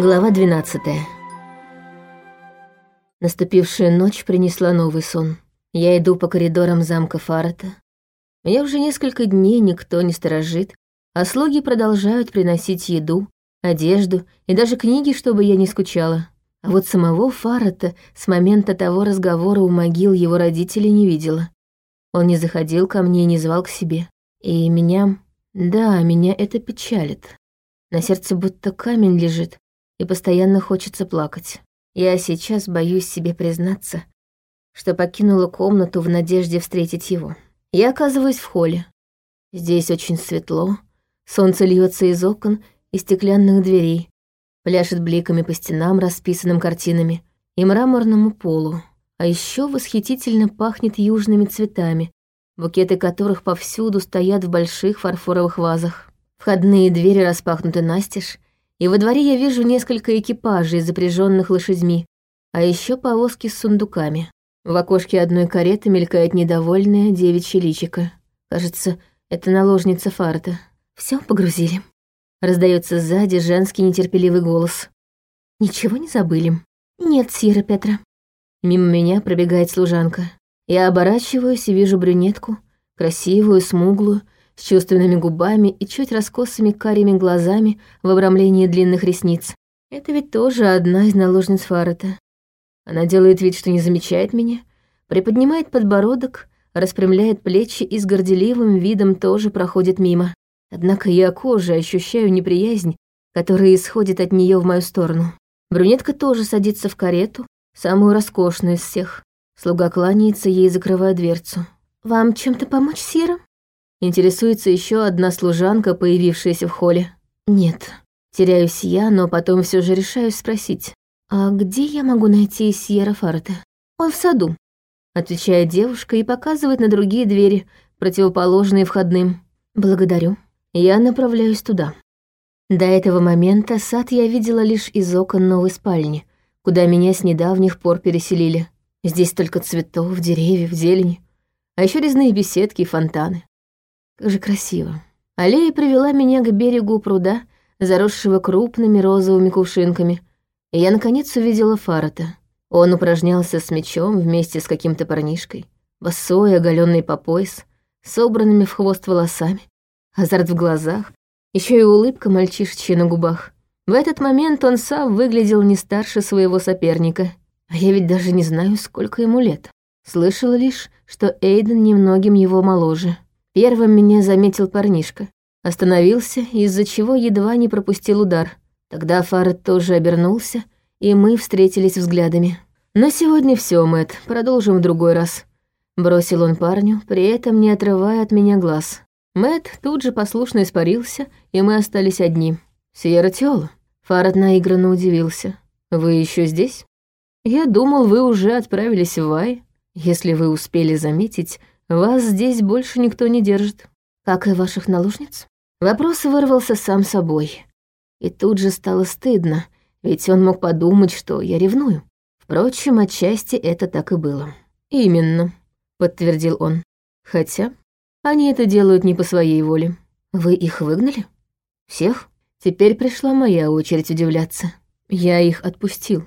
Глава 12 Наступившая ночь принесла новый сон. Я иду по коридорам замка Фарата. Меня уже несколько дней никто не сторожит, а слуги продолжают приносить еду, одежду и даже книги, чтобы я не скучала. А вот самого Фарата с момента того разговора у могил его родителей не видела. Он не заходил ко мне и не звал к себе. И меня... Да, меня это печалит. На сердце будто камень лежит, и постоянно хочется плакать. Я сейчас боюсь себе признаться, что покинула комнату в надежде встретить его. Я оказываюсь в холле. Здесь очень светло, солнце льется из окон и стеклянных дверей, пляшет бликами по стенам, расписанным картинами, и мраморному полу. А еще восхитительно пахнет южными цветами, букеты которых повсюду стоят в больших фарфоровых вазах. Входные двери распахнуты настежь, и во дворе я вижу несколько экипажей, запряженных лошадьми, а еще повозки с сундуками. В окошке одной кареты мелькает недовольная девичья личико. Кажется, это наложница Фарта. Все погрузили. Раздается сзади женский нетерпеливый голос. Ничего не забыли? Нет, Сьерра Петра. Мимо меня пробегает служанка. Я оборачиваюсь и вижу брюнетку, красивую, смуглую, с чувственными губами и чуть раскосыми карими глазами в обрамлении длинных ресниц. Это ведь тоже одна из наложниц Фарета. Она делает вид, что не замечает меня, приподнимает подбородок, распрямляет плечи и с горделивым видом тоже проходит мимо. Однако я кожей ощущаю неприязнь, которая исходит от нее в мою сторону. Брюнетка тоже садится в карету, самую роскошную из всех. Слуга кланяется ей, закрывая дверцу. «Вам чем-то помочь, Сира?» Интересуется еще одна служанка, появившаяся в холле. Нет, теряюсь я, но потом все же решаюсь спросить. «А где я могу найти Сьерра Фарта?» «Он в саду», — отвечает девушка и показывает на другие двери, противоположные входным. «Благодарю. Я направляюсь туда». До этого момента сад я видела лишь из окон новой спальни, куда меня с недавних пор переселили. Здесь только цветов, деревьев, зелени, а еще резные беседки и фонтаны. Как же красиво. Аллея привела меня к берегу пруда, заросшего крупными розовыми кувшинками, и я наконец увидела Фарата. Он упражнялся с мечом вместе с каким-то парнишкой, босой, оголенный по пояс, собранными в хвост волосами, азарт в глазах, еще и улыбка мальчишечья на губах. В этот момент он сам выглядел не старше своего соперника, а я ведь даже не знаю, сколько ему лет. Слышала лишь, что Эйден немногим его моложе. Первым меня заметил парнишка. Остановился, из-за чего едва не пропустил удар. Тогда Фаред тоже обернулся, и мы встретились взглядами. «На сегодня все, Мэт, продолжим в другой раз», — бросил он парню, при этом не отрывая от меня глаз. Мэт тут же послушно испарился, и мы остались одни. «Сьерра Тёла», — Фаред наигранно удивился. «Вы еще здесь?» «Я думал, вы уже отправились в Вай. Если вы успели заметить, вас здесь больше никто не держит, как и ваших наложниц. Вопрос вырвался сам собой. И тут же стало стыдно, ведь он мог подумать, что я ревную. Впрочем, отчасти это так и было. «Именно», — подтвердил он. «Хотя они это делают не по своей воле. Вы их выгнали? Всех? Теперь пришла моя очередь удивляться. Я их отпустил».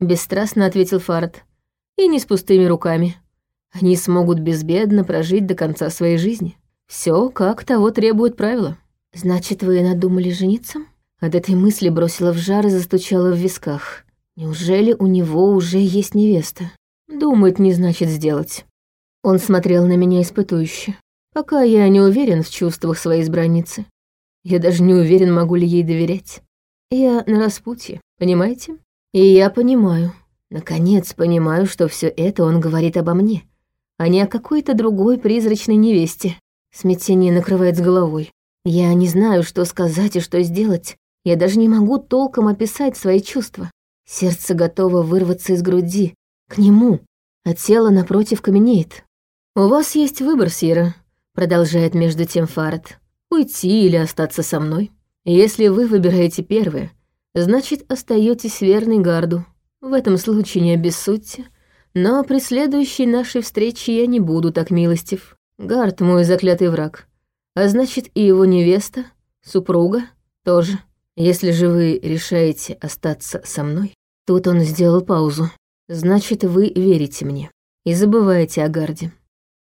Бесстрастно ответил Фарад. «И не с пустыми руками. Они смогут безбедно прожить до конца своей жизни. Все, как того требует правила. Значит, вы надумали жениться? От этой мысли бросила в жар и застучала в висках. Неужели у него уже есть невеста? Думать не значит сделать. Он смотрел на меня испытующе. Пока я не уверен в чувствах своей избранницы. Я даже не уверен, могу ли ей доверять. Я на распутье, понимаете? И я понимаю. Наконец понимаю, что все это он говорит обо мне а не о какой-то другой призрачной невесте. Смятение накрывает с головой. Я не знаю, что сказать и что сделать. Я даже не могу толком описать свои чувства. Сердце готово вырваться из груди, к нему, а тело напротив каменеет. «У вас есть выбор, Сира», — продолжает между тем Фарад. «Уйти или остаться со мной. Если вы выбираете первое, значит, остаетесь верной гарду. В этом случае не обессудьте, но при следующей нашей встрече я не буду так милостив. Гард мой заклятый враг. А значит, и его невеста, супруга тоже. Если же вы решаете остаться со мной, тут он сделал паузу, значит, вы верите мне и забываете о Гарде.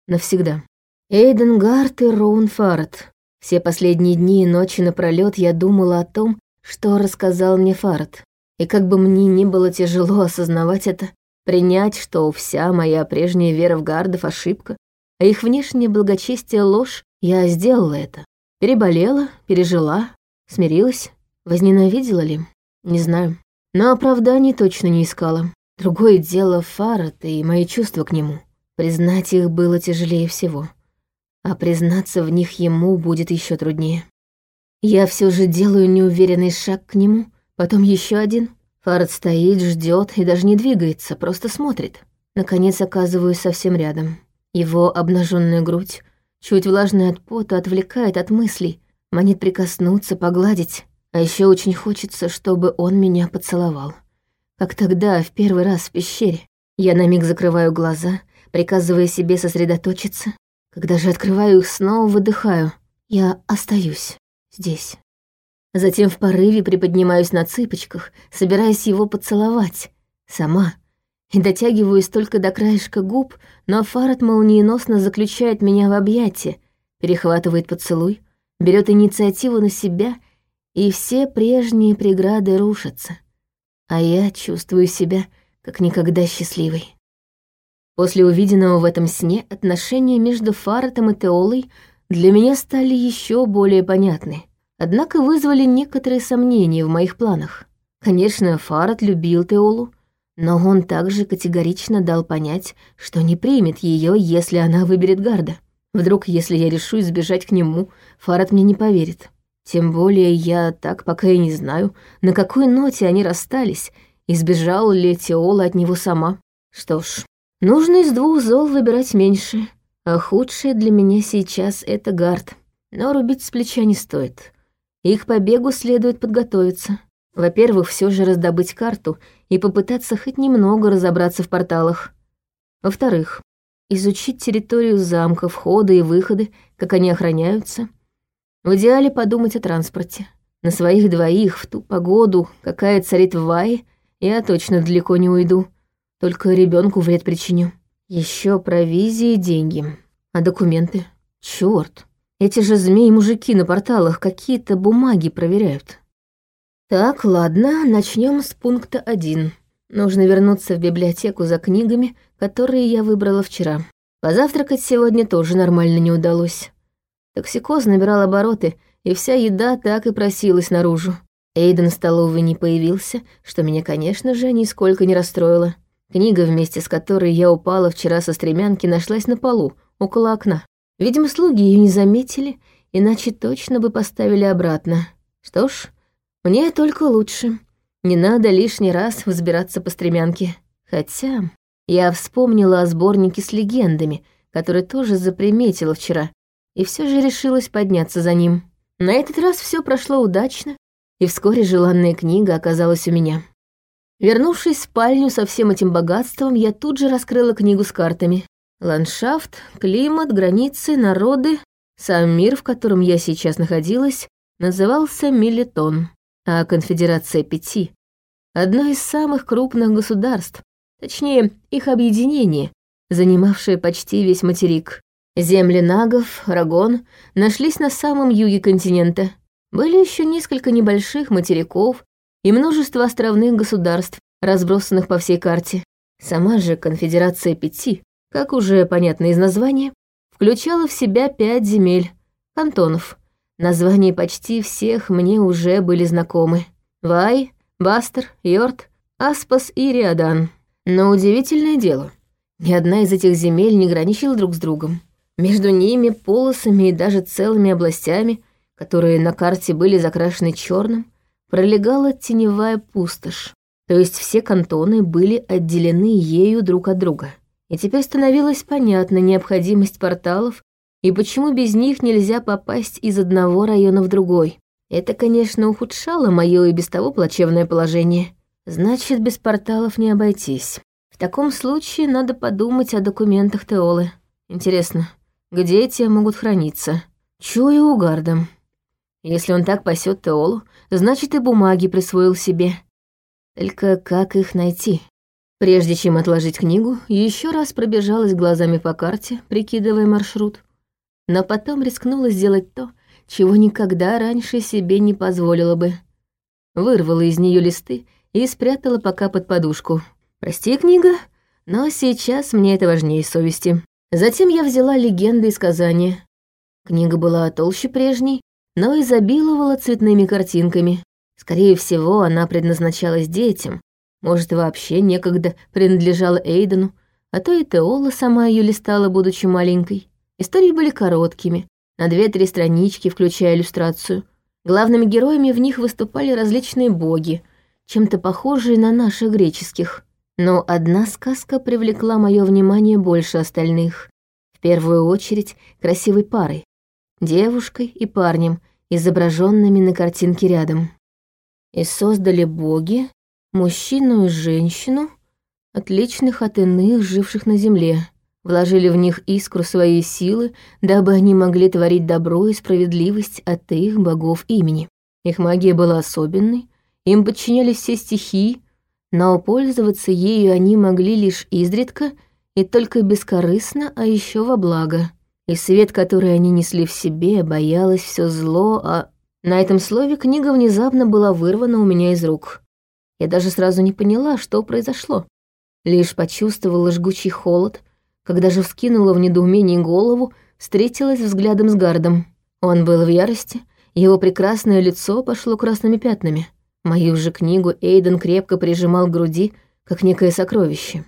Навсегда. Эйден Гард и Роун Фарад. Все последние дни и ночи напролёт я думала о том, что рассказал мне Фарад. И как бы мне ни было тяжело осознавать это, принять, что вся моя прежняя вера в Гардов — ошибка, а их внешнее благочестие — ложь, я сделала это. Переболела, пережила, смирилась. Возненавидела ли? Не знаю. Но оправданий точно не искала. Другое дело Фарад и мои чувства к нему. Признать их было тяжелее всего. А признаться в них ему будет еще труднее. Я все же делаю неуверенный шаг к нему, потом еще один. Фарад стоит, ждет и даже не двигается, просто смотрит. Наконец оказываюсь совсем рядом. Его обнаженная грудь, чуть влажная от пота, отвлекает от мыслей, манит прикоснуться, погладить. А еще очень хочется, чтобы он меня поцеловал. Как тогда, в первый раз в пещере. Я на миг закрываю глаза, приказывая себе сосредоточиться. Когда же открываю их, снова выдыхаю. Я остаюсь здесь. Затем в порыве приподнимаюсь на цыпочках, собираясь его поцеловать. Сама и дотягиваюсь только до краешка губ, но Фарад молниеносно заключает меня в объятия, перехватывает поцелуй, берет инициативу на себя, и все прежние преграды рушатся. А я чувствую себя как никогда счастливой. После увиденного в этом сне отношения между Фаратом и Теолой для меня стали еще более понятны, однако вызвали некоторые сомнения в моих планах. Конечно, Фарат любил Теолу, но он также категорично дал понять, что не примет ее, если она выберет Гарда. Вдруг, если я решусь сбежать к нему, Фарад мне не поверит. Тем более я так пока и не знаю, на какой ноте они расстались, и ли Теола от него сама. Что ж, нужно из двух зол выбирать меньше, а худшее для меня сейчас — это Гард. Но рубить с плеча не стоит. Их побегу следует подготовиться. Во-первых, все же раздобыть карту и попытаться хоть немного разобраться в порталах. Во-вторых, изучить территорию замка, входы и выходы, как они охраняются. В идеале подумать о транспорте. На своих двоих в ту погоду, какая царит в Вае, я точно далеко не уйду. Только ребенку вред причиню. Еще провизии и деньги. А документы? Черт! Эти же змеи-мужики на порталах какие-то бумаги проверяют. Так, ладно, начнем с пункта один. Нужно вернуться в библиотеку за книгами, которые я выбрала вчера. Позавтракать сегодня тоже нормально не удалось. Токсикоз набирал обороты, и вся еда так и просилась наружу. Эйден в столовой не появился, что меня, конечно же, нисколько не расстроило. Книга, вместе с которой я упала вчера со стремянки, нашлась на полу, около окна. Видимо, слуги ее не заметили, иначе точно бы поставили обратно. Что ж, мне только лучше. Не надо лишний раз взбираться по стремянке. Хотя я вспомнила о сборнике с легендами, который тоже заприметила вчера, и все же решилась подняться за ним. На этот раз все прошло удачно, и вскоре желанная книга оказалась у меня. Вернувшись в спальню со всем этим богатством, я тут же раскрыла книгу с картами. Ландшафт, климат, границы, народы. Сам мир, в котором я сейчас находилась, назывался Милетон а Конфедерация Пяти — одно из самых крупных государств, точнее, их объединение, занимавшее почти весь материк. Земли нагов, Рагон нашлись на самом юге континента. Были еще несколько небольших материков и множество островных государств, разбросанных по всей карте. Сама же Конфедерация Пяти, как уже понятно из названия, включала в себя пять земель, кантонов — Названия почти всех мне уже были знакомы. Вай, Бастер, Йорт, Аспас и Риадан. Но удивительное дело, ни одна из этих земель не граничила друг с другом. Между ними, полосами и даже целыми областями, которые на карте были закрашены черным, пролегала теневая пустошь. То есть все кантоны были отделены ею друг от друга. И теперь становилась понятна необходимость порталов и почему без них нельзя попасть из одного района в другой. Это, конечно, ухудшало мое и без того плачевное положение. Значит, без порталов не обойтись. В таком случае надо подумать о документах Теолы. Интересно, где те могут храниться? Чую у Гарда. Если он так пасет Теолу, значит и бумаги присвоил себе. Только как их найти? Прежде чем отложить книгу, еще раз пробежалась глазами по карте, прикидывая маршрут. Но потом рискнула сделать то, чего никогда раньше себе не позволила бы. Вырвала из нее листы и спрятала пока под подушку. «Прости, книга, но сейчас мне это важнее совести». Затем я взяла легенды и сказания. Книга была толще прежней, но изобиловала цветными картинками. Скорее всего, она предназначалась детям, может, вообще некогда принадлежала Эйдену, а то и Теола сама ее листала, будучи маленькой. Истории были короткими, на две-три странички, включая иллюстрацию. Главными героями в них выступали различные боги, чем-то похожие на наших греческих. Но одна сказка привлекла мое внимание больше остальных. В первую очередь красивой парой, девушкой и парнем, изображенными на картинке рядом. И создали боги мужчину и женщину, отличных от иных, живших на земле вложили в них искру своей силы, дабы они могли творить добро и справедливость от их богов имени. Их магия была особенной, им подчинялись все стихии, но пользоваться ею они могли лишь изредка и только бескорыстно, а еще во благо. И свет, который они несли в себе, боялось все зло, а... На этом слове книга внезапно была вырвана у меня из рук. Я даже сразу не поняла, что произошло. Лишь почувствовала жгучий холод, когда же вскинула в недоумении голову, встретилась взглядом с Гардом. Он был в ярости, его прекрасное лицо пошло красными пятнами. Мою же книгу Эйден крепко прижимал к груди, как некое сокровище.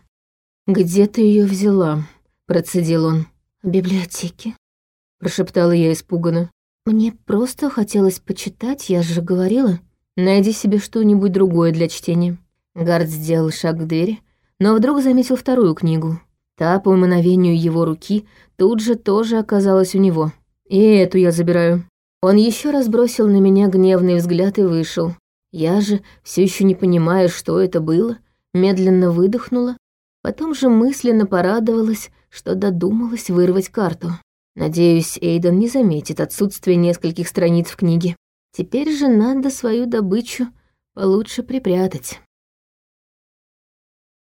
«Где ты ее взяла?» — процедил он. «В библиотеке», — прошептала я испуганно. «Мне просто хотелось почитать, я же говорила. Найди себе что-нибудь другое для чтения». Гард сделал шаг к двери, но вдруг заметил вторую книгу. Та, по мановению его руки, тут же тоже оказалась у него. И эту я забираю. Он еще раз бросил на меня гневный взгляд и вышел. Я же, все еще не понимая, что это было, медленно выдохнула, потом же мысленно порадовалась, что додумалась вырвать карту. Надеюсь, Эйден не заметит отсутствие нескольких страниц в книге. Теперь же надо свою добычу получше припрятать.